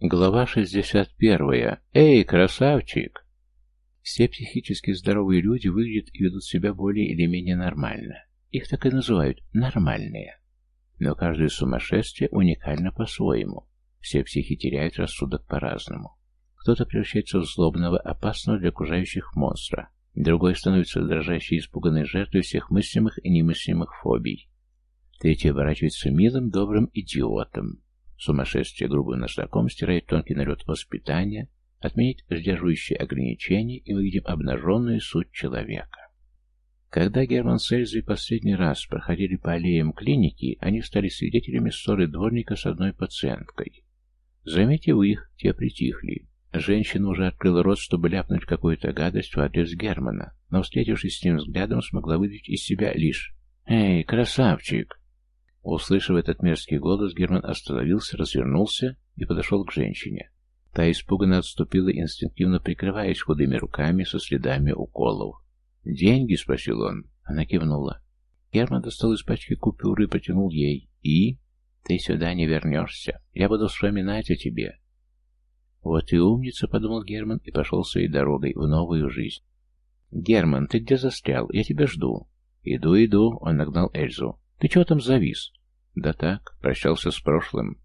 Глава 61. Эй, красавчик! Все психически здоровые люди выглядят и ведут себя более или менее нормально. Их так и называют «нормальные». Но каждое сумасшествие уникально по-своему. Все психи теряют рассудок по-разному. Кто-то превращается в злобного, опасного для окружающих монстра. Другой становится дрожащей испуганной жертвой всех мыслимых и немыслимых фобий. Третий оборачивается милым, добрым идиотом. Сумасшествие грубым наждаком стирает тонкий налет воспитания, отменяет сдерживающие ограничения, и мы видим обнаженную суть человека. Когда Герман с Эльзой последний раз проходили по аллеям клиники, они стали свидетелями ссоры дворника с одной пациенткой. Заметив их, те притихли. Женщина уже открыла рот, чтобы ляпнуть какую-то гадость в адрес Германа, но, встретившись с ним взглядом, смогла выдать из себя лишь «Эй, красавчик!» Услышав этот мерзкий голос, Герман остановился, развернулся и подошел к женщине. Та испуганно отступила, инстинктивно прикрываясь худыми руками со следами уколов. «Деньги?» — спросил он. Она кивнула. Герман достал из пачки купюры и протянул ей. «И? Ты сюда не вернешься. Я буду вспоминать о тебе». «Вот и умница», — подумал Герман и пошел своей дорогой в новую жизнь. «Герман, ты где застрял? Я тебя жду». «Иду, иду», — он нагнал Эльзу. «Ты чего там завис?» «Да так, прощался с прошлым.